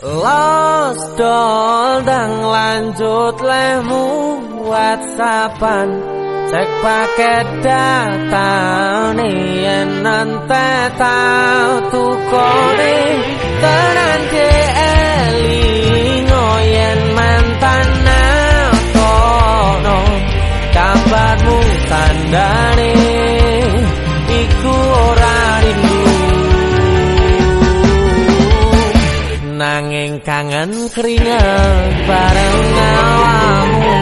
Los dol lanjut lemu whatsappan Cek paket data nih yen nante tau tukone nanging kangen keringet bareng awamu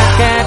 acá.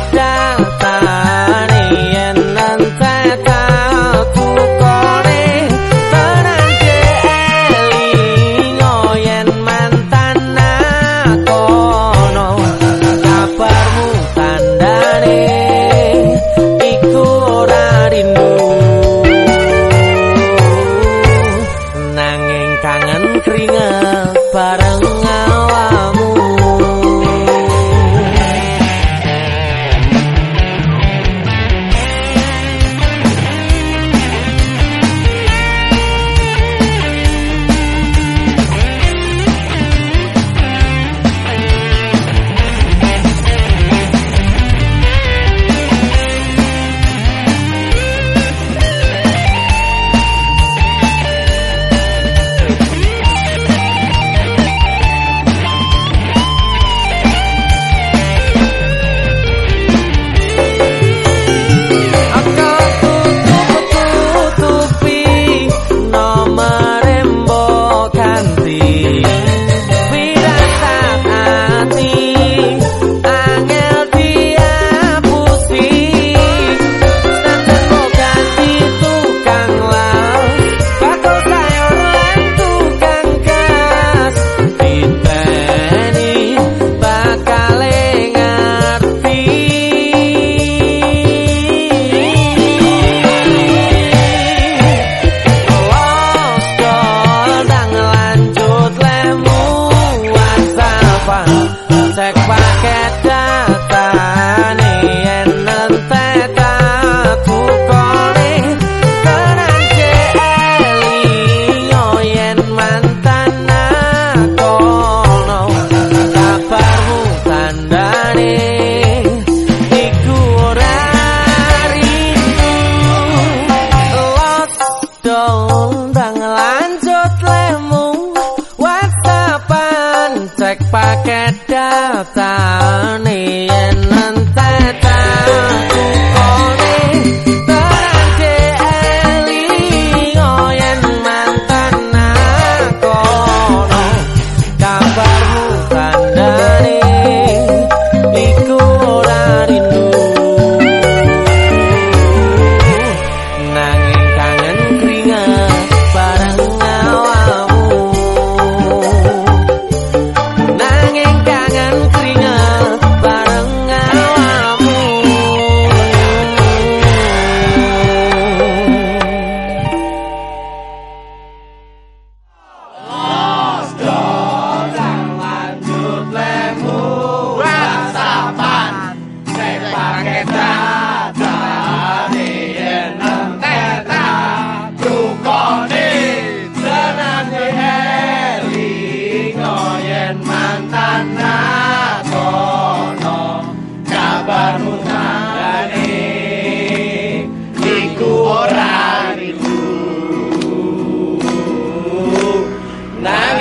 kedatane yen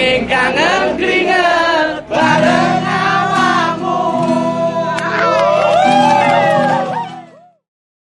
ingkang